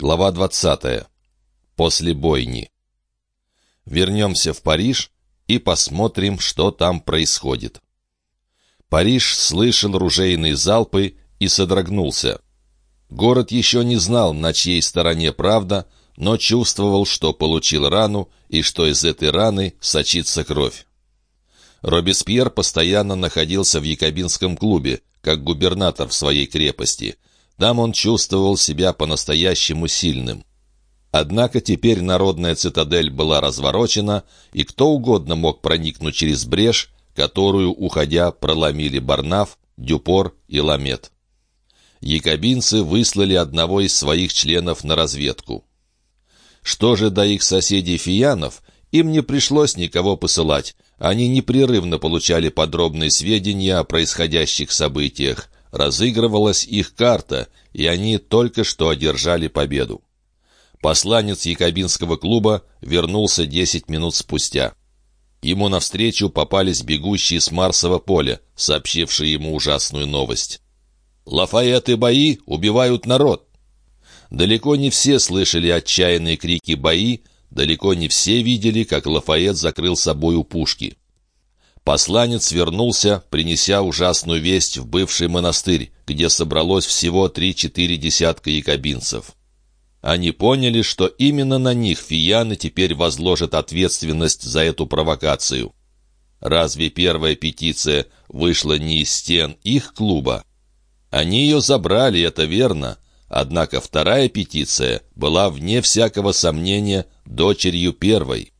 Глава 20. После бойни. Вернемся в Париж и посмотрим, что там происходит. Париж слышал ружейные залпы и содрогнулся. Город еще не знал, на чьей стороне правда, но чувствовал, что получил рану и что из этой раны сочится кровь. Робеспьер постоянно находился в якобинском клубе, как губернатор в своей крепости – там он чувствовал себя по-настоящему сильным. Однако теперь народная цитадель была разворочена, и кто угодно мог проникнуть через брешь, которую, уходя, проломили Барнаф, Дюпор и Ламет. Якобинцы выслали одного из своих членов на разведку. Что же до их соседей фиянов, им не пришлось никого посылать. Они непрерывно получали подробные сведения о происходящих событиях разыгрывалась их карта, и они только что одержали победу. Посланец якобинского клуба вернулся десять минут спустя. Ему навстречу попались бегущие с Марсового поля, сообщившие ему ужасную новость. «Лафайет и бои убивают народ!» Далеко не все слышали отчаянные крики бои, далеко не все видели, как Лафайет закрыл собою пушки. Посланец вернулся, принеся ужасную весть в бывший монастырь, где собралось всего три-четыре десятка якобинцев. Они поняли, что именно на них фияны теперь возложат ответственность за эту провокацию. Разве первая петиция вышла не из стен их клуба? Они ее забрали, это верно. Однако вторая петиция была, вне всякого сомнения, дочерью первой.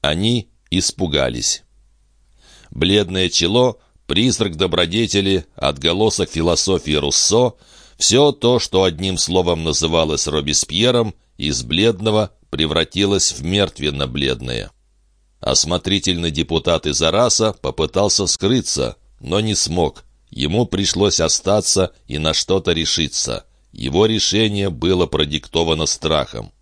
Они испугались. Бледное чело, призрак добродетели, отголосок философии Руссо — все то, что одним словом называлось Робеспьером, из бледного превратилось в мертвенно-бледное. Осмотрительный депутат из Араса попытался скрыться, но не смог. Ему пришлось остаться и на что-то решиться. Его решение было продиктовано страхом.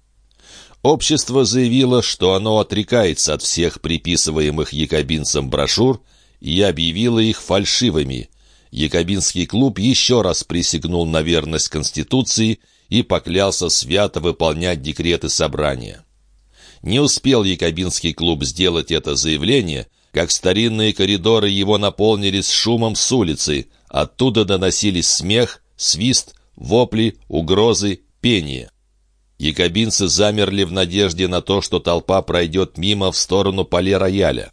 Общество заявило, что оно отрекается от всех приписываемых якобинцам брошюр и объявило их фальшивыми. Якобинский клуб еще раз присягнул на верность Конституции и поклялся свято выполнять декреты собрания. Не успел Якобинский клуб сделать это заявление, как старинные коридоры его наполнились шумом с улицы, оттуда доносились смех, свист, вопли, угрозы, пение. Якобинцы замерли в надежде на то, что толпа пройдет мимо в сторону поле-рояля.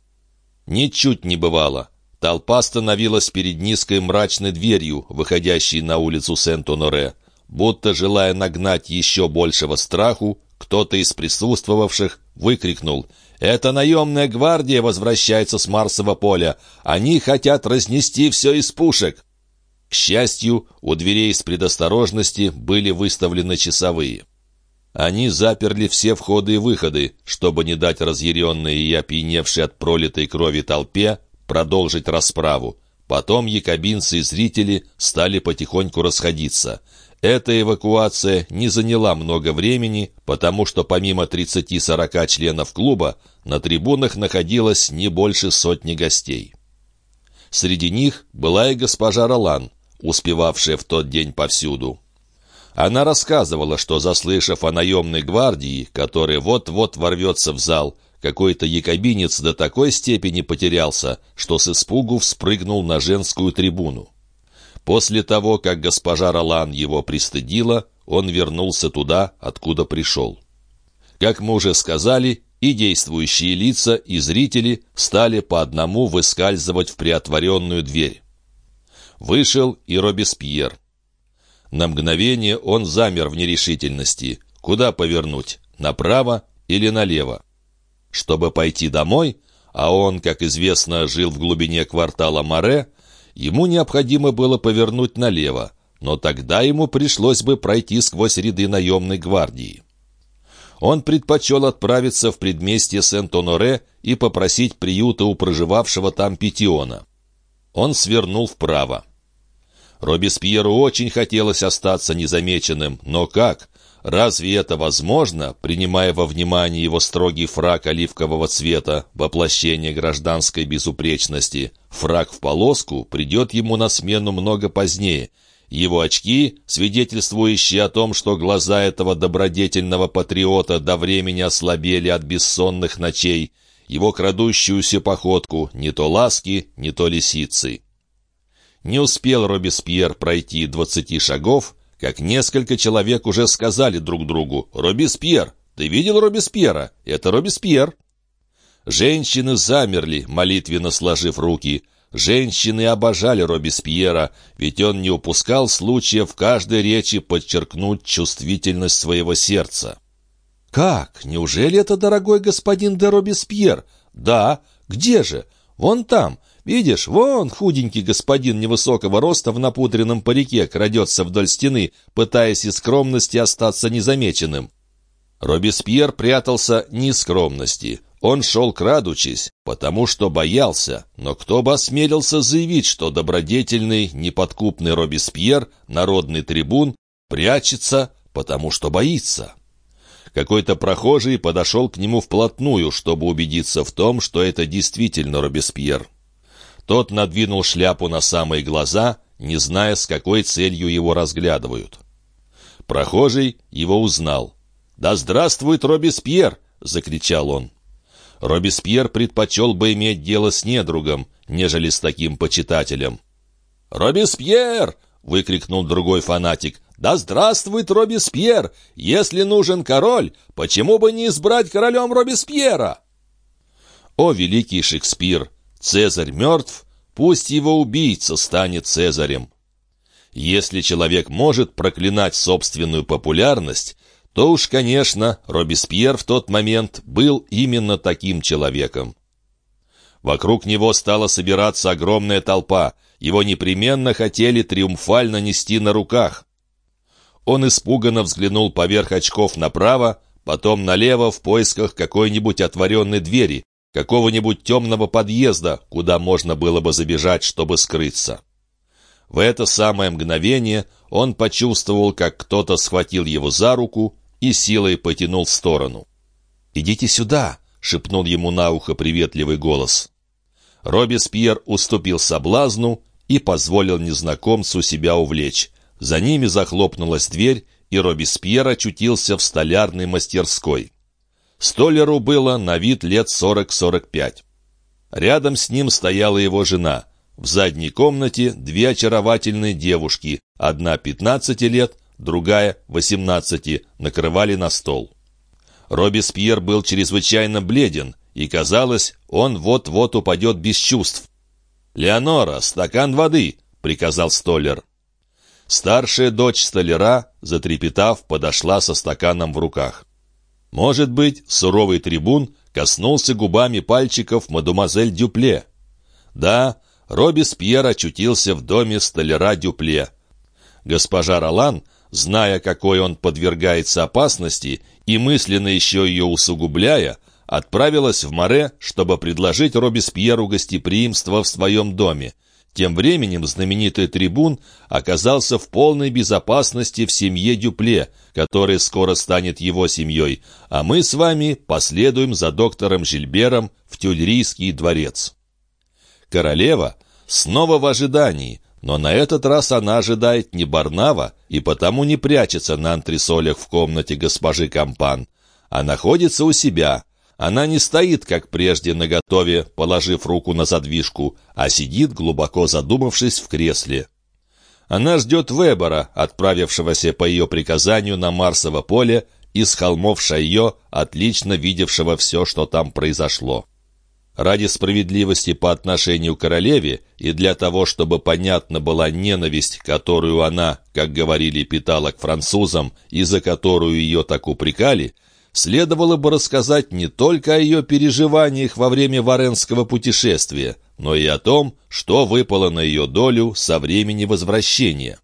Ничуть не бывало. Толпа становилась перед низкой мрачной дверью, выходящей на улицу Сент-Оноре. Будто желая нагнать еще большего страху, кто-то из присутствовавших выкрикнул «Это наемная гвардия возвращается с Марсового поля! Они хотят разнести все из пушек!» К счастью, у дверей с предосторожности были выставлены часовые. Они заперли все входы и выходы, чтобы не дать разъяренной и опьяневшей от пролитой крови толпе продолжить расправу. Потом якобинцы и зрители стали потихоньку расходиться. Эта эвакуация не заняла много времени, потому что помимо 30-40 членов клуба на трибунах находилось не больше сотни гостей. Среди них была и госпожа Ролан, успевавшая в тот день повсюду. Она рассказывала, что, заслышав о наемной гвардии, которая вот-вот ворвется в зал, какой-то якобинец до такой степени потерялся, что с испугу вспрыгнул на женскую трибуну. После того, как госпожа Ролан его пристыдила, он вернулся туда, откуда пришел. Как мы уже сказали, и действующие лица, и зрители стали по одному выскальзывать в приотворенную дверь. Вышел и Робеспьер. На мгновение он замер в нерешительности. Куда повернуть? Направо или налево? Чтобы пойти домой, а он, как известно, жил в глубине квартала Море, ему необходимо было повернуть налево, но тогда ему пришлось бы пройти сквозь ряды наемной гвардии. Он предпочел отправиться в предместье Сент-Оноре и попросить приюта у проживавшего там Петиона. Он свернул вправо. Робеспьеру очень хотелось остаться незамеченным, но как? Разве это возможно, принимая во внимание его строгий фрак оливкового цвета, воплощение гражданской безупречности? Фрак в полоску придет ему на смену много позднее, Его очки, свидетельствующие о том, что глаза этого добродетельного патриота до времени ослабели от бессонных ночей, его крадущуюся походку, не то ласки, не то лисицы. Не успел Робеспьер пройти двадцати шагов, как несколько человек уже сказали друг другу «Робеспьер! Ты видел Робеспьера? Это Робеспьер!» Женщины замерли, молитвенно сложив руки. Женщины обожали Робеспьера, ведь он не упускал случая в каждой речи подчеркнуть чувствительность своего сердца. «Как? Неужели это дорогой господин де Робеспьер?» «Да. Где же? Вон там. Видишь, вон худенький господин невысокого роста в напудренном парике крадется вдоль стены, пытаясь из скромности остаться незамеченным». Робеспьер прятался не из скромности. Он шел крадучись, потому что боялся, но кто бы осмелился заявить, что добродетельный, неподкупный Робеспьер, народный трибун, прячется, потому что боится. Какой-то прохожий подошел к нему вплотную, чтобы убедиться в том, что это действительно Робеспьер. Тот надвинул шляпу на самые глаза, не зная, с какой целью его разглядывают. Прохожий его узнал. «Да здравствует Робеспьер!» — закричал он. Робеспьер предпочел бы иметь дело с недругом, нежели с таким почитателем. «Робеспьер!» — выкрикнул другой фанатик. «Да здравствует Робеспьер! Если нужен король, почему бы не избрать королем Робеспьера?» «О, великий Шекспир! Цезарь мертв, пусть его убийца станет Цезарем!» Если человек может проклинать собственную популярность, то уж, конечно, Робеспьер в тот момент был именно таким человеком. Вокруг него стала собираться огромная толпа, его непременно хотели триумфально нести на руках. Он испуганно взглянул поверх очков направо, потом налево в поисках какой-нибудь отворенной двери, какого-нибудь темного подъезда, куда можно было бы забежать, чтобы скрыться. В это самое мгновение он почувствовал, как кто-то схватил его за руку и силой потянул в сторону. «Идите сюда!» — шепнул ему на ухо приветливый голос. Робеспьер уступил соблазну и позволил незнакомцу себя увлечь. За ними захлопнулась дверь, и Робеспьер очутился в столярной мастерской. Столяру было на вид лет сорок-сорок пять. Рядом с ним стояла его жена. В задней комнате две очаровательные девушки, одна пятнадцати лет, другая, восемнадцати, накрывали на стол. Робеспьер был чрезвычайно бледен, и, казалось, он вот-вот упадет без чувств. «Леонора, стакан воды!» — приказал столер. Старшая дочь столяра, затрепетав, подошла со стаканом в руках. Может быть, суровый трибун коснулся губами пальчиков мадемуазель Дюпле. Да, Робеспьер очутился в доме столяра Дюпле. Госпожа Ролан зная, какой он подвергается опасности, и мысленно еще ее усугубляя, отправилась в море, чтобы предложить Робеспьеру гостеприимство в своем доме. Тем временем знаменитый трибун оказался в полной безопасности в семье Дюпле, которая скоро станет его семьей, а мы с вами последуем за доктором Жильбером в Тюльрийский дворец. Королева снова в ожидании, но на этот раз она ожидает не Барнава и потому не прячется на антресолях в комнате госпожи Кампан, а находится у себя. Она не стоит, как прежде, наготове, положив руку на задвижку, а сидит, глубоко задумавшись в кресле. Она ждет Вебера, отправившегося по ее приказанию на Марсово поле, из холмов Шайо, отлично видевшего все, что там произошло. Ради справедливости по отношению к королеве и для того, чтобы понятна была ненависть, которую она, как говорили, питала к французам и за которую ее так упрекали, следовало бы рассказать не только о ее переживаниях во время Варенского путешествия, но и о том, что выпало на ее долю со времени возвращения.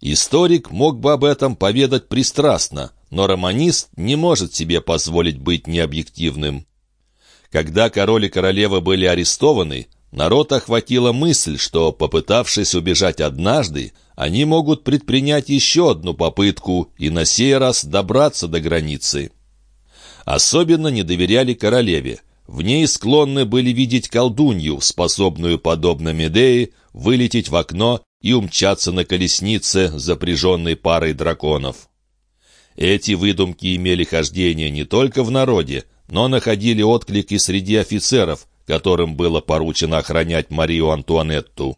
Историк мог бы об этом поведать пристрастно, но романист не может себе позволить быть необъективным. Когда король и королева были арестованы, народ охватила мысль, что, попытавшись убежать однажды, они могут предпринять еще одну попытку и на сей раз добраться до границы. Особенно не доверяли королеве. В ней склонны были видеть колдунью, способную, подобно Медее, вылететь в окно и умчаться на колеснице, запряженной парой драконов. Эти выдумки имели хождение не только в народе, но находили отклик и среди офицеров, которым было поручено охранять Марию Антуанетту.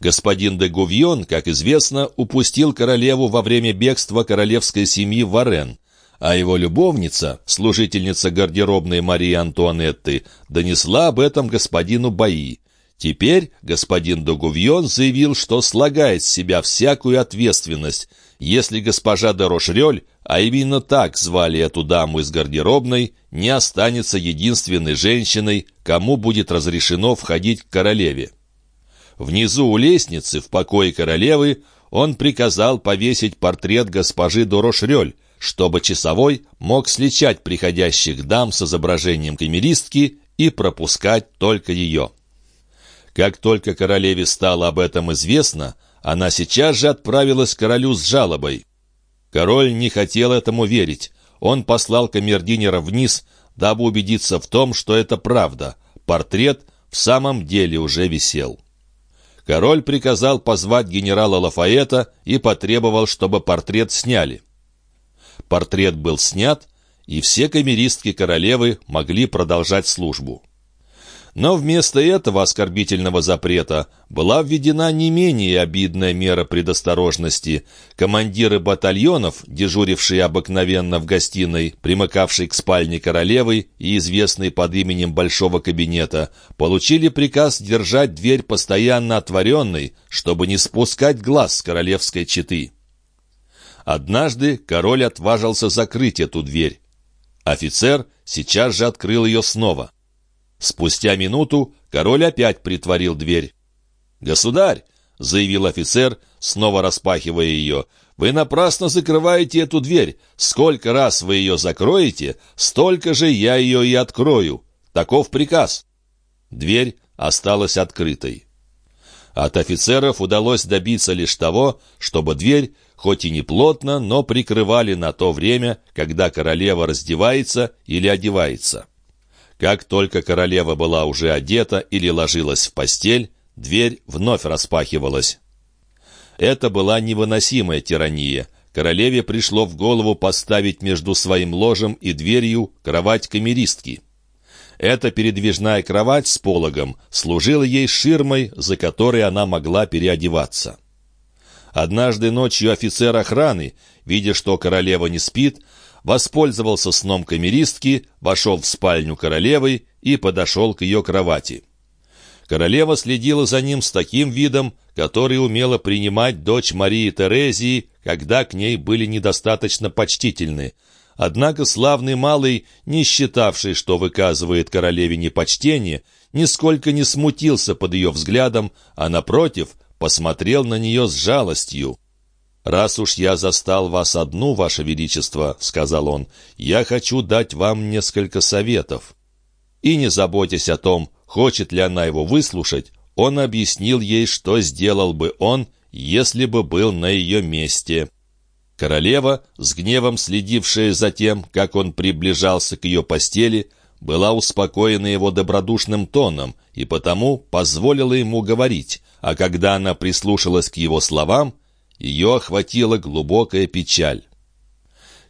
Господин де Гувьон, как известно, упустил королеву во время бегства королевской семьи в Варен, а его любовница, служительница гардеробной Марии Антуанетты, донесла об этом господину Баи. Теперь господин Догувьон заявил, что слагает с себя всякую ответственность, если госпожа де Рошрёль, а именно так звали эту даму из гардеробной, не останется единственной женщиной, кому будет разрешено входить к королеве. Внизу у лестницы, в покое королевы, он приказал повесить портрет госпожи Дорошрёль, чтобы часовой мог сличать приходящих дам с изображением камеристки и пропускать только ее. Как только королеве стало об этом известно, она сейчас же отправилась к королю с жалобой. Король не хотел этому верить. Он послал камердинера вниз, дабы убедиться в том, что это правда. Портрет в самом деле уже висел. Король приказал позвать генерала Лафаэта и потребовал, чтобы портрет сняли. Портрет был снят, и все камеристки королевы могли продолжать службу. Но вместо этого оскорбительного запрета была введена не менее обидная мера предосторожности. Командиры батальонов, дежурившие обыкновенно в гостиной, примыкавшей к спальне королевы и известной под именем Большого кабинета, получили приказ держать дверь постоянно отворенной, чтобы не спускать глаз с королевской четы. Однажды король отважился закрыть эту дверь. Офицер сейчас же открыл ее снова. Спустя минуту король опять притворил дверь. «Государь!» — заявил офицер, снова распахивая ее. «Вы напрасно закрываете эту дверь. Сколько раз вы ее закроете, столько же я ее и открою. Таков приказ». Дверь осталась открытой. От офицеров удалось добиться лишь того, чтобы дверь, хоть и не плотно, но прикрывали на то время, когда королева раздевается или одевается. Как только королева была уже одета или ложилась в постель, дверь вновь распахивалась. Это была невыносимая тирания. Королеве пришло в голову поставить между своим ложем и дверью кровать камеристки. Эта передвижная кровать с пологом служила ей ширмой, за которой она могла переодеваться. Однажды ночью офицер охраны, видя, что королева не спит, воспользовался сном камеристки, вошел в спальню королевы и подошел к ее кровати. Королева следила за ним с таким видом, который умела принимать дочь Марии Терезии, когда к ней были недостаточно почтительны. Однако славный малый, не считавший, что выказывает королеве непочтение, нисколько не смутился под ее взглядом, а, напротив, посмотрел на нее с жалостью. «Раз уж я застал вас одну, ваше величество», — сказал он, — «я хочу дать вам несколько советов». И не заботясь о том, хочет ли она его выслушать, он объяснил ей, что сделал бы он, если бы был на ее месте. Королева, с гневом следившая за тем, как он приближался к ее постели, была успокоена его добродушным тоном и потому позволила ему говорить, а когда она прислушалась к его словам, ее охватила глубокая печаль.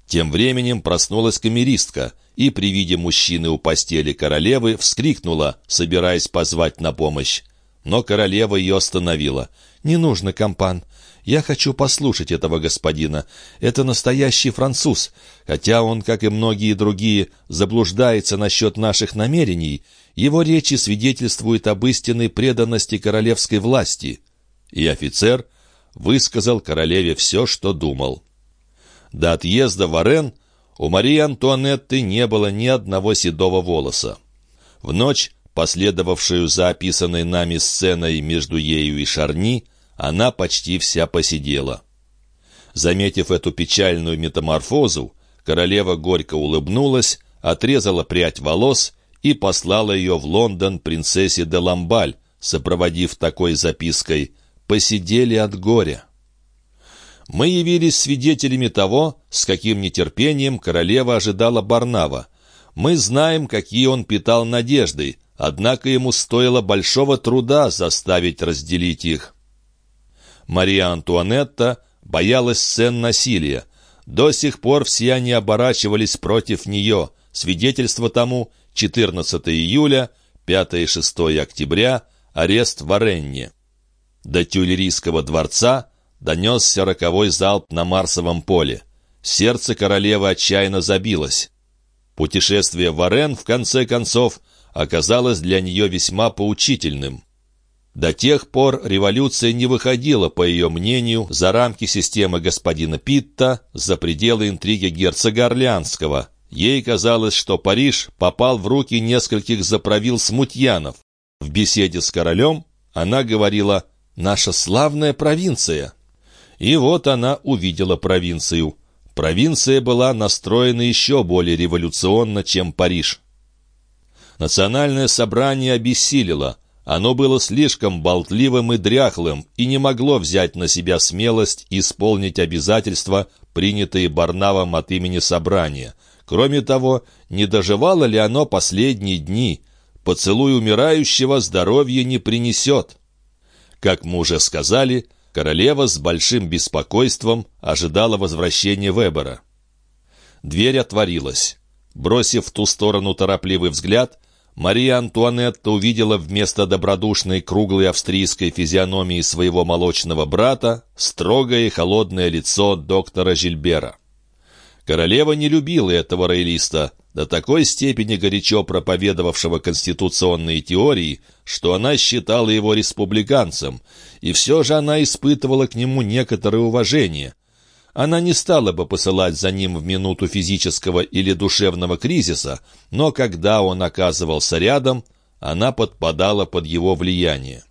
Тем временем проснулась камеристка и при виде мужчины у постели королевы вскрикнула, собираясь позвать на помощь. Но королева ее остановила. «Не нужно, компан. Я хочу послушать этого господина. Это настоящий француз. Хотя он, как и многие другие, заблуждается насчет наших намерений, его речи свидетельствуют об истинной преданности королевской власти». И офицер — высказал королеве все, что думал. До отъезда в Орен у Марии Антуанетты не было ни одного седого волоса. В ночь, последовавшую за описанной нами сценой между ею и Шарни, она почти вся посидела. Заметив эту печальную метаморфозу, королева горько улыбнулась, отрезала прядь волос и послала ее в Лондон принцессе де Ламбаль, сопроводив такой запиской посидели от горя. Мы явились свидетелями того, с каким нетерпением королева ожидала Барнава. Мы знаем, какие он питал надежды, однако ему стоило большого труда заставить разделить их. Мария Антуанетта боялась сцен насилия. До сих пор все они оборачивались против нее. Свидетельство тому 14 июля, 5 и 6 октября, арест в Оренне. До Тюлерийского дворца донесся роковой залп на Марсовом поле. Сердце королевы отчаянно забилось. Путешествие в Орен, в конце концов, оказалось для нее весьма поучительным. До тех пор революция не выходила, по ее мнению, за рамки системы господина Питта, за пределы интриги герцога Орлеанского. Ей казалось, что Париж попал в руки нескольких заправил смутьянов. В беседе с королем она говорила «наша славная провинция». И вот она увидела провинцию. Провинция была настроена еще более революционно, чем Париж. Национальное собрание обессилило. Оно было слишком болтливым и дряхлым и не могло взять на себя смелость исполнить обязательства, принятые Барнавом от имени собрания. Кроме того, не доживало ли оно последние дни? Поцелуй умирающего здоровья не принесет. Как мы уже сказали, королева с большим беспокойством ожидала возвращения Вебера. Дверь отворилась. Бросив в ту сторону торопливый взгляд, Мария Антуанетта увидела вместо добродушной круглой австрийской физиономии своего молочного брата строгое и холодное лицо доктора Жильбера. Королева не любила этого роялиста, до такой степени горячо проповедовавшего конституционные теории, что она считала его республиканцем, и все же она испытывала к нему некоторое уважение – она не стала бы посылать за ним в минуту физического или душевного кризиса, но когда он оказывался рядом, она подпадала под его влияние.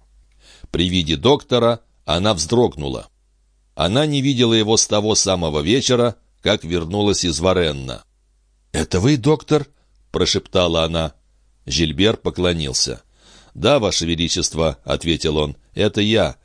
При виде доктора она вздрогнула. Она не видела его с того самого вечера, как вернулась из Варенна. «Это вы, доктор?» — прошептала она. Жильбер поклонился. «Да, Ваше Величество», — ответил он, — «это я.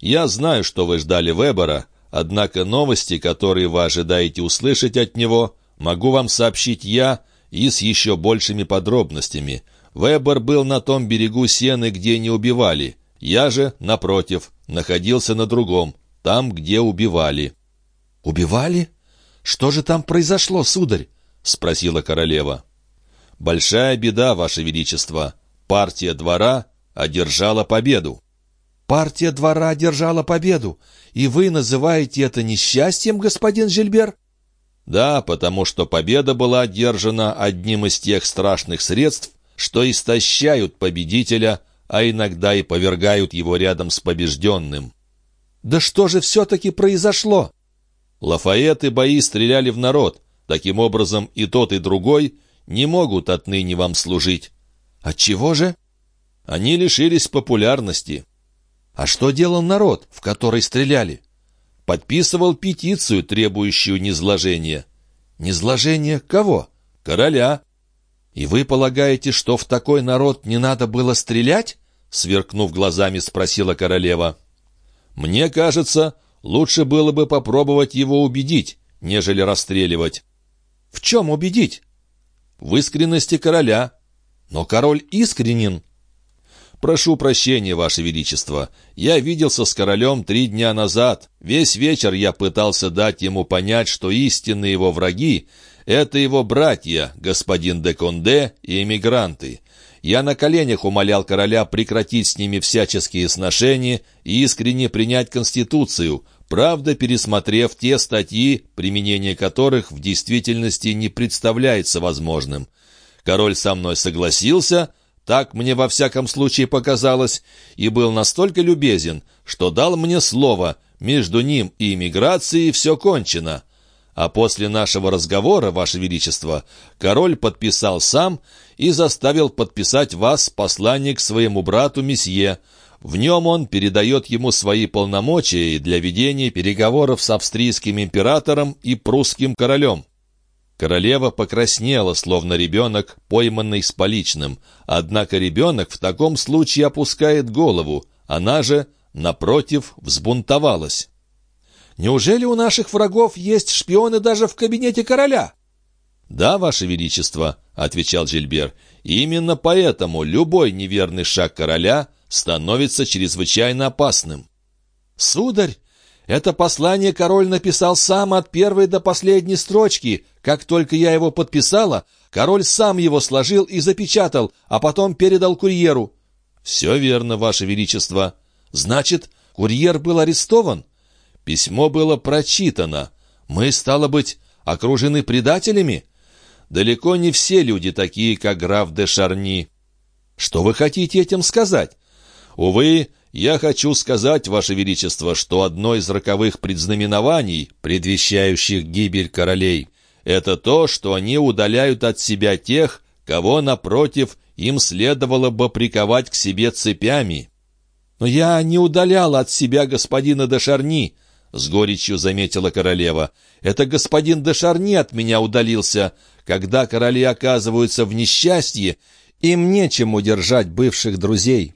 Я знаю, что вы ждали Вебера, Однако новости, которые вы ожидаете услышать от него, могу вам сообщить я и с еще большими подробностями. Вебер был на том берегу Сены, где не убивали. Я же, напротив, находился на другом, там, где убивали». «Убивали? Что же там произошло, сударь?» — спросила королева. «Большая беда, Ваше Величество. Партия двора одержала победу». «Партия двора одержала победу, и вы называете это несчастьем, господин Жильбер?» «Да, потому что победа была одержана одним из тех страшных средств, что истощают победителя, а иногда и повергают его рядом с побежденным». «Да что же все-таки произошло?» Лафайет и бои стреляли в народ. Таким образом, и тот, и другой не могут отныне вам служить. Отчего же? Они лишились популярности. А что делал народ, в который стреляли? Подписывал петицию, требующую низложения. Низложение кого? Короля. И вы полагаете, что в такой народ не надо было стрелять? Сверкнув глазами, спросила королева. Мне кажется, лучше было бы попробовать его убедить, нежели расстреливать. В чем убедить? В искренности короля. Но король искренен. «Прошу прощения, Ваше Величество. Я виделся с королем три дня назад. Весь вечер я пытался дать ему понять, что истинные его враги — это его братья, господин де Конде и эмигранты. Я на коленях умолял короля прекратить с ними всяческие сношения и искренне принять Конституцию, правда пересмотрев те статьи, применение которых в действительности не представляется возможным. Король со мной согласился — так мне во всяком случае показалось, и был настолько любезен, что дал мне слово, между ним и иммиграцией все кончено. А после нашего разговора, Ваше Величество, король подписал сам и заставил подписать вас посланник своему брату месье. В нем он передает ему свои полномочия для ведения переговоров с австрийским императором и прусским королем. Королева покраснела, словно ребенок, пойманный с поличным. Однако ребенок в таком случае опускает голову. Она же, напротив, взбунтовалась. «Неужели у наших врагов есть шпионы даже в кабинете короля?» «Да, Ваше Величество», — отвечал Жильбер, — «именно поэтому любой неверный шаг короля становится чрезвычайно опасным». «Сударь, это послание король написал сам от первой до последней строчки. Как только я его подписала, король сам его сложил и запечатал, а потом передал курьеру». «Все верно, Ваше Величество». «Значит, курьер был арестован?» «Письмо было прочитано. Мы, стало быть, окружены предателями?» «Далеко не все люди такие, как граф де Шарни». «Что вы хотите этим сказать?» «Увы, я хочу сказать, Ваше Величество, что одно из роковых предзнаменований, предвещающих гибель королей, это то, что они удаляют от себя тех, кого, напротив, им следовало бы приковать к себе цепями. «Но я не удаляла от себя господина де Шарни», — с горечью заметила королева. «Это господин де Шарни от меня удалился. Когда короли оказываются в несчастье, им нечем удержать бывших друзей».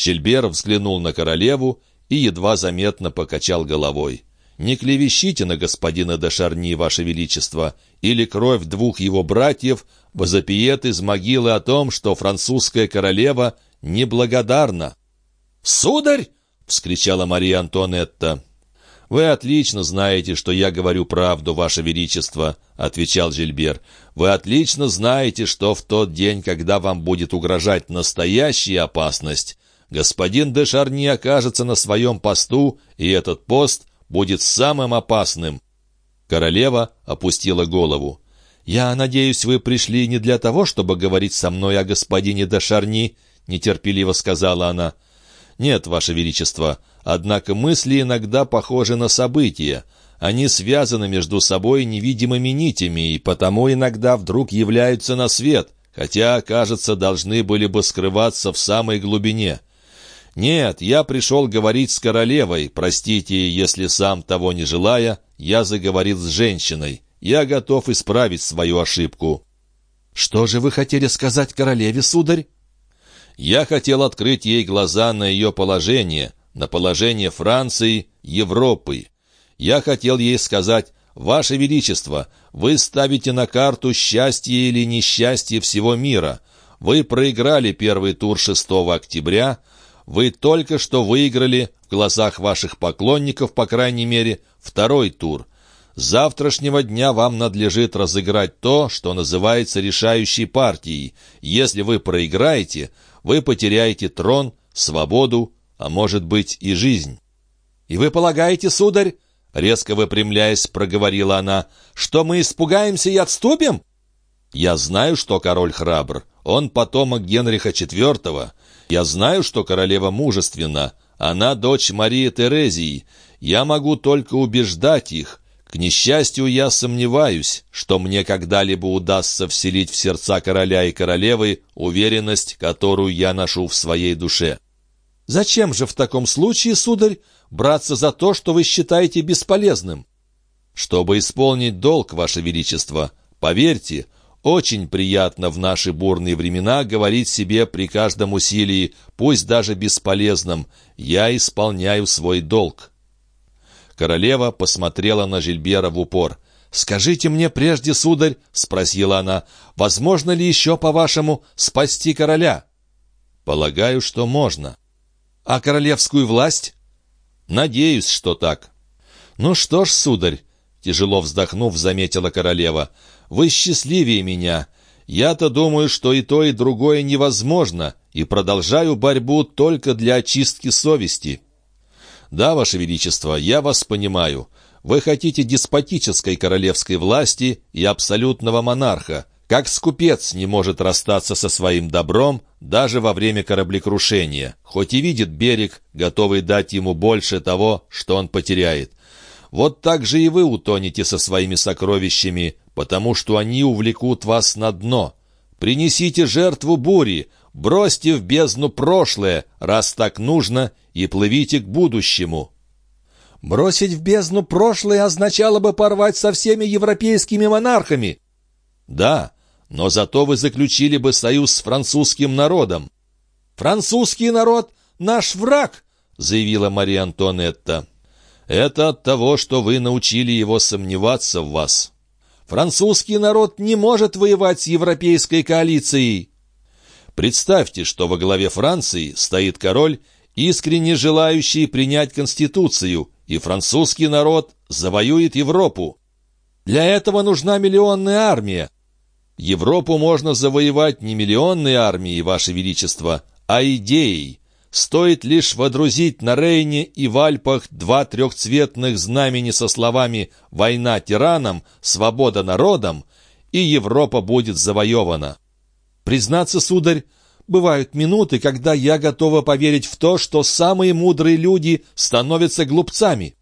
Жильбер взглянул на королеву и едва заметно покачал головой. «Не клевещите на господина де Шарни, ваше величество, или кровь двух его братьев возопиет из могилы о том, что французская королева неблагодарна». «Сударь!» — вскричала Мария Антуанетта. «Вы отлично знаете, что я говорю правду, Ваше Величество», — отвечал Жильбер. «Вы отлично знаете, что в тот день, когда вам будет угрожать настоящая опасность, господин де Шарни окажется на своем посту, и этот пост будет самым опасным». Королева опустила голову. «Я надеюсь, вы пришли не для того, чтобы говорить со мной о господине де Шарни», — нетерпеливо сказала она. «Нет, Ваше Величество, однако мысли иногда похожи на события. Они связаны между собой невидимыми нитями, и потому иногда вдруг являются на свет, хотя, кажется, должны были бы скрываться в самой глубине. Нет, я пришел говорить с королевой, простите, если сам того не желая, я заговорил с женщиной. Я готов исправить свою ошибку». «Что же вы хотели сказать королеве, сударь?» Я хотел открыть ей глаза на ее положение, на положение Франции, Европы. Я хотел ей сказать, «Ваше Величество, вы ставите на карту счастье или несчастье всего мира. Вы проиграли первый тур 6 октября, вы только что выиграли, в глазах ваших поклонников, по крайней мере, второй тур. С завтрашнего дня вам надлежит разыграть то, что называется решающей партией. Если вы проиграете, вы потеряете трон, свободу, а может быть и жизнь. «И вы полагаете, сударь, — резко выпрямляясь, проговорила она, — что мы испугаемся и отступим?» «Я знаю, что король храбр. Он потомок Генриха IV. Я знаю, что королева мужественна. Она дочь Марии Терезии. Я могу только убеждать их. К несчастью, я сомневаюсь, что мне когда-либо удастся вселить в сердца короля и королевы уверенность, которую я ношу в своей душе. Зачем же в таком случае, сударь, браться за то, что вы считаете бесполезным? Чтобы исполнить долг, Ваше Величество, поверьте, очень приятно в наши бурные времена говорить себе при каждом усилии, пусть даже бесполезном, «Я исполняю свой долг». Королева посмотрела на Жильбера в упор. «Скажите мне прежде, сударь, — спросила она, — возможно ли еще, по-вашему, спасти короля?» «Полагаю, что можно». «А королевскую власть?» «Надеюсь, что так». «Ну что ж, сударь, — тяжело вздохнув, заметила королева, — вы счастливее меня. Я-то думаю, что и то, и другое невозможно, и продолжаю борьбу только для очистки совести». «Да, Ваше Величество, я вас понимаю. Вы хотите деспотической королевской власти и абсолютного монарха, как скупец не может расстаться со своим добром даже во время кораблекрушения, хоть и видит берег, готовый дать ему больше того, что он потеряет. Вот так же и вы утонете со своими сокровищами, потому что они увлекут вас на дно. Принесите жертву бури, бросьте в бездну прошлое, раз так нужно, и плывите к будущему». «Бросить в бездну прошлое означало бы порвать со всеми европейскими монархами». «Да, но зато вы заключили бы союз с французским народом». «Французский народ — наш враг», — заявила Мария Антуанетта. «Это от того, что вы научили его сомневаться в вас». «Французский народ не может воевать с европейской коалицией». Представьте, что во главе Франции стоит король, искренне желающие принять Конституцию, и французский народ завоюет Европу. Для этого нужна миллионная армия. Европу можно завоевать не миллионной армией, Ваше Величество, а идеей. Стоит лишь водрузить на Рейне и в Альпах два трехцветных знамени со словами «Война тиранам, свобода народам», и Европа будет завоевана. Признаться, сударь, бывают минуты, когда я готова поверить в то, что самые мудрые люди становятся глупцами.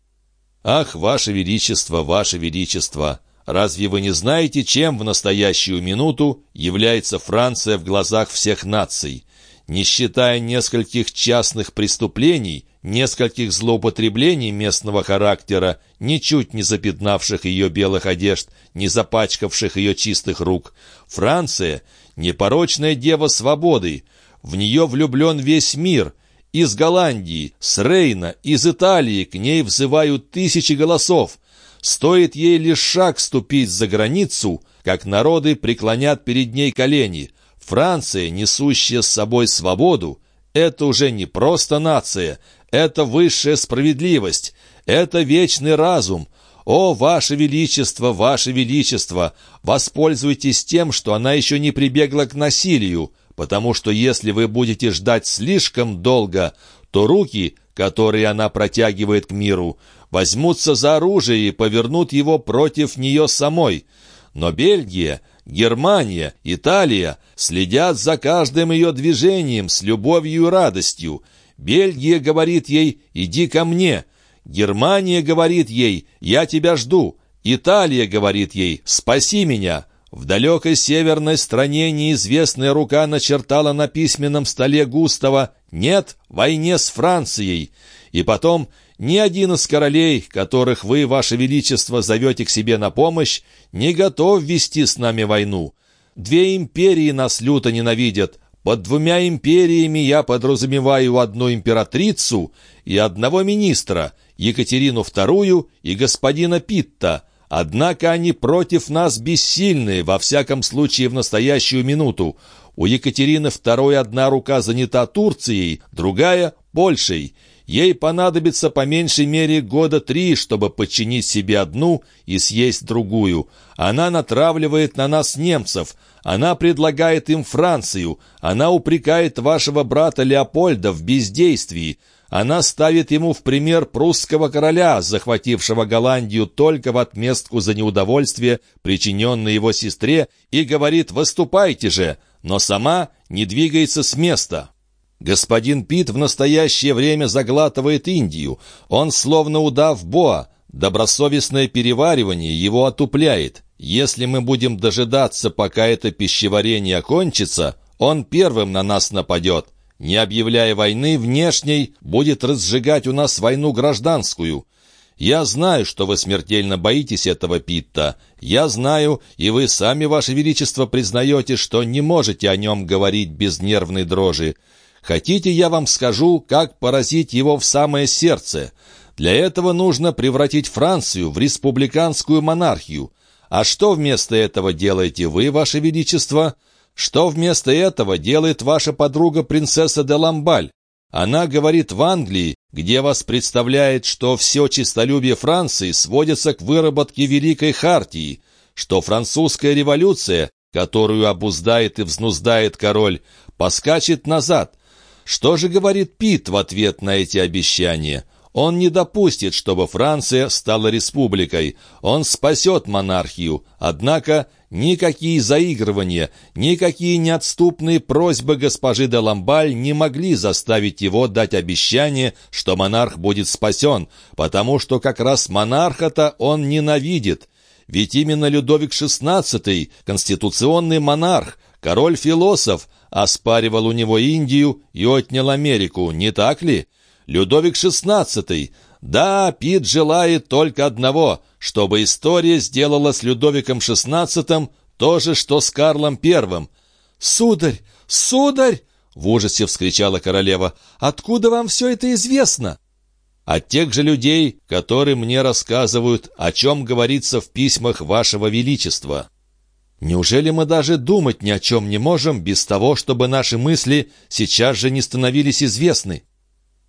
Ах, Ваше Величество, Ваше Величество! Разве вы не знаете, чем в настоящую минуту является Франция в глазах всех наций? Не считая нескольких частных преступлений, нескольких злоупотреблений местного характера, ничуть не запятнавших ее белых одежд, не запачкавших ее чистых рук, Франция — непорочная дева свободы, в нее влюблен весь мир — из Голландии, с Рейна, из Италии к ней взывают тысячи голосов. Стоит ей лишь шаг ступить за границу, как народы преклонят перед ней колени. Франция, несущая с собой свободу, это уже не просто нация, это высшая справедливость, это вечный разум. О, Ваше Величество, Ваше Величество, воспользуйтесь тем, что она еще не прибегла к насилию, потому что если вы будете ждать слишком долго, то руки, которые она протягивает к миру, возьмутся за оружие и повернут его против нее самой. Но Бельгия, Германия, Италия следят за каждым ее движением с любовью и радостью. Бельгия говорит ей «иди ко мне», Германия говорит ей «я тебя жду», Италия говорит ей «спаси меня». В далекой северной стране неизвестная рука начертала на письменном столе Густава «Нет войне с Францией». И потом ни один из королей, которых вы, ваше величество, зовете к себе на помощь, не готов вести с нами войну. Две империи нас люто ненавидят. Под двумя империями я подразумеваю одну императрицу и одного министра, Екатерину II и господина Питта. Однако они против нас бессильны, во всяком случае в настоящую минуту. У Екатерины II одна рука занята Турцией, другая — Польшей. Ей понадобится по меньшей мере года три, чтобы подчинить себе одну и съесть другую. Она натравливает на нас немцев, она предлагает им Францию, она упрекает вашего брата Леопольда в бездействии. Она ставит ему в пример прусского короля, захватившего Голландию только в отместку за неудовольствие, причиненное его сестре, и говорит «выступайте же», но сама не двигается с места. Господин Пит в настоящее время заглатывает Индию. Он словно удав Боа. Добросовестное переваривание его отупляет. Если мы будем дожидаться, пока это пищеварение окончится, он первым на нас нападет. Не объявляя войны внешней, будет разжигать у нас войну гражданскую. Я знаю, что вы смертельно боитесь этого Питта. Я знаю, и вы сами, Ваше Величество, признаете, что не можете о нем говорить без нервной дрожи. Хотите, я вам скажу, как поразить его в самое сердце? Для этого нужно превратить Францию в республиканскую монархию. А что вместо этого делаете вы, Ваше Величество? Что вместо этого делает ваша подруга принцесса де Ламбаль? Она говорит в Англии, где вас представляет, что все честолюбие Франции сводится к выработке Великой Хартии, что французская революция, которую обуздает и взнуздает король, поскачет назад, что же говорит Пит в ответ на эти обещания? Он не допустит, чтобы Франция стала республикой. Он спасет монархию. Однако никакие заигрывания, никакие неотступные просьбы госпожи де Ламбаль не могли заставить его дать обещание, что монарх будет спасен, потому что как раз монарха-то он ненавидит. Ведь именно Людовик XVI, конституционный монарх, король-философ, оспаривал у него Индию и отнял Америку, не так ли? Людовик XVI. Да, Пит желает только одного, чтобы история сделала с Людовиком XVI то же, что с Карлом Первым. «Сударь! Сударь!» — в ужасе вскричала королева. «Откуда вам все это известно?» «От тех же людей, которые мне рассказывают, о чем говорится в письмах вашего величества». Неужели мы даже думать ни о чем не можем без того, чтобы наши мысли сейчас же не становились известны?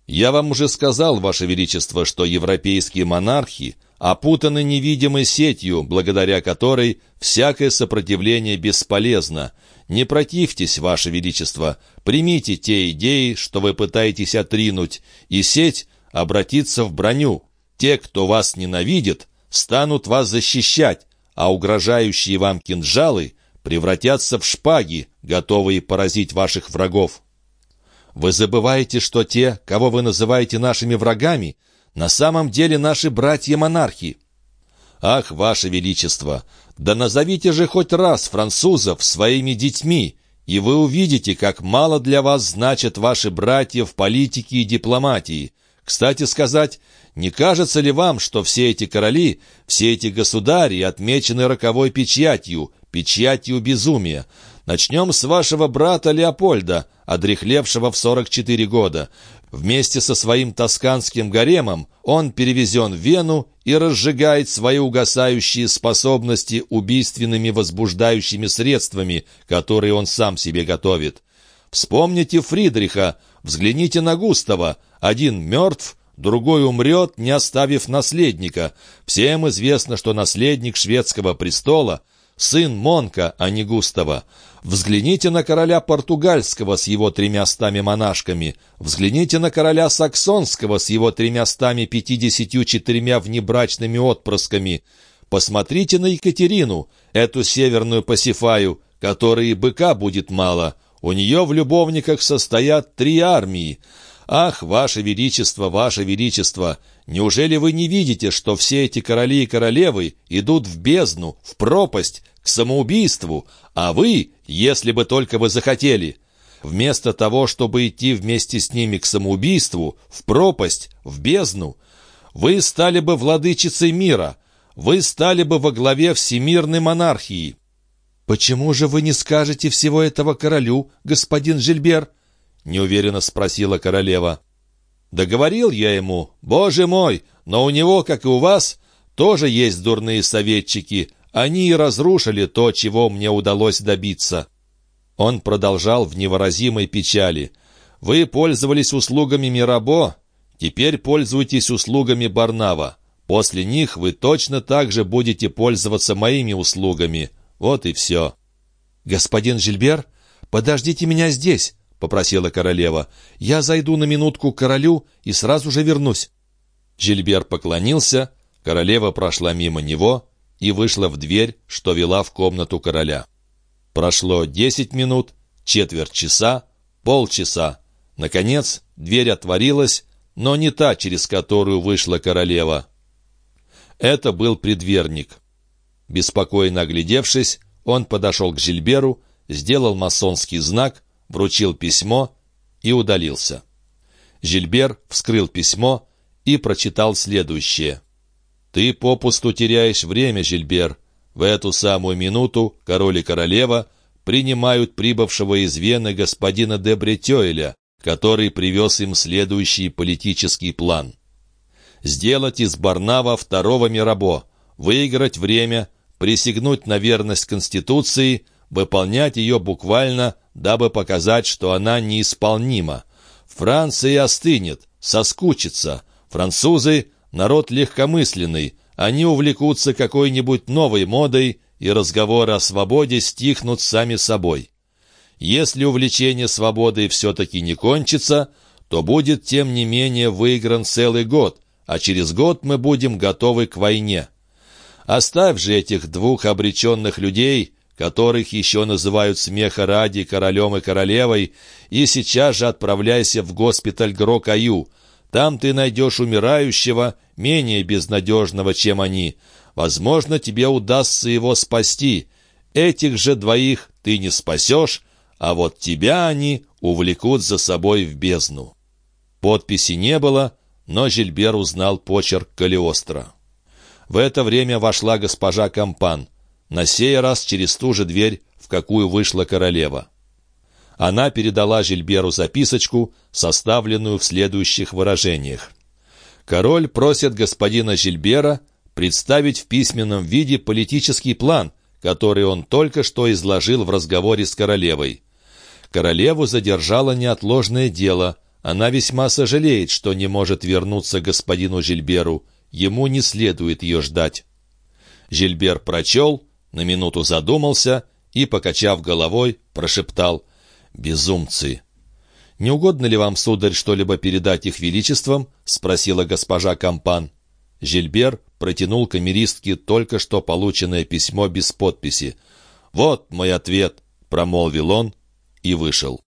«Я вам уже сказал, Ваше Величество, что европейские монархи опутаны невидимой сетью, благодаря которой всякое сопротивление бесполезно. Не противьтесь, Ваше Величество, примите те идеи, что вы пытаетесь отринуть, и сеть обратится в броню. Те, кто вас ненавидит, станут вас защищать, а угрожающие вам кинжалы превратятся в шпаги, готовые поразить ваших врагов. Вы забываете, что те, кого вы называете нашими врагами, на самом деле наши братья-монархи. Ах, ваше величество, да назовите же хоть раз французов своими детьми, и вы увидите, как мало для вас значат ваши братья в политике и дипломатии. Кстати сказать, не кажется ли вам, что все эти короли, все эти государи отмечены роковой печатью, печатью безумия? Начнем с вашего брата Леопольда, одрехлевшего в 44 года. Вместе со своим тосканским гаремом он перевезен в Вену и разжигает свои угасающие способности убийственными возбуждающими средствами, которые он сам себе готовит. Вспомните Фридриха, взгляните на Густава. Один мертв, другой умрет, не оставив наследника. Всем известно, что наследник шведского престола — сын Монка, а не Густава. Взгляните на короля португальского с его тремястами монашками. Взгляните на короля саксонского с его тремястами пятидесятью четырьмя внебрачными отпрысками. Посмотрите на Екатерину, эту северную Пасифаю, которой быка будет мало. У нее в любовниках состоят три армии. Ах, ваше величество, ваше величество, неужели вы не видите, что все эти короли и королевы идут в бездну, в пропасть, к самоубийству, а вы, если бы только вы захотели, вместо того, чтобы идти вместе с ними к самоубийству, в пропасть, в бездну, вы стали бы владычицей мира, вы стали бы во главе всемирной монархии. «Почему же вы не скажете всего этого королю, господин Жильбер?» — неуверенно спросила королева. «Договорил я ему, боже мой, но у него, как и у вас, тоже есть дурные советчики, они и разрушили то, чего мне удалось добиться». Он продолжал в невыразимой печали. «Вы пользовались услугами Мирабо, теперь пользуйтесь услугами Барнава. После них вы точно так же будете пользоваться моими услугами. Вот и все». «Господин Жильбер, подождите меня здесь», — попросила королева. «Я зайду на минутку к королю и сразу же вернусь». Жильбер поклонился, королева прошла мимо него, и вышла в дверь, что вела в комнату короля. Прошло десять минут, четверть часа, полчаса. Наконец, дверь отворилась, но не та, через которую вышла королева. Это был предверник. Беспокойно оглядевшись, он подошел к Жильберу, сделал масонский знак, вручил письмо и удалился. Жильбер вскрыл письмо и прочитал следующее. «Ты попусту теряешь время, Жильбер. В эту самую минуту король и королева принимают прибывшего из Вены господина де Бретёеля, который привез им следующий политический план. Сделать из Барнава второго Мирабо, выиграть время, присягнуть на верность Конституции, выполнять ее буквально, дабы показать, что она неисполнима. Франция остынет, соскучится. Французы народ легкомысленный, они увлекутся какой-нибудь новой модой, и разговоры о свободе стихнут сами собой. Если увлечение свободой все-таки не кончится, то будет тем не менее выигран целый год, а через год мы будем готовы к войне. Оставь же этих двух обреченных людей, которых еще называют смеха ради королем и королевой, и сейчас же отправляйся в госпиталь Грокаю, там ты найдешь умирающего, менее безнадежного, чем они. Возможно, тебе удастся его спасти. Этих же двоих ты не спасешь, а вот тебя они увлекут за собой в бездну». Подписи не было, но Жильбер узнал почерк Калиостро. В это время вошла госпожа Кампан, на сей раз через ту же дверь, в какую вышла королева. Она передала Жильберу записочку, составленную в следующих выражениях. Король просит господина Жильбера представить в письменном виде политический план, который он только что изложил в разговоре с королевой. Королеву задержало неотложное дело. Она весьма сожалеет, что не может вернуться господину Жильберу. Ему не следует ее ждать». Жильбер прочел, на минуту задумался и, покачав головой, прошептал «Безумцы!» «Не угодно ли вам, сударь, что-либо передать их величествам?» — спросила госпожа Кампан. Жильбер протянул камеристке только что полученное письмо без подписи. «Вот мой ответ», — промолвил он и вышел.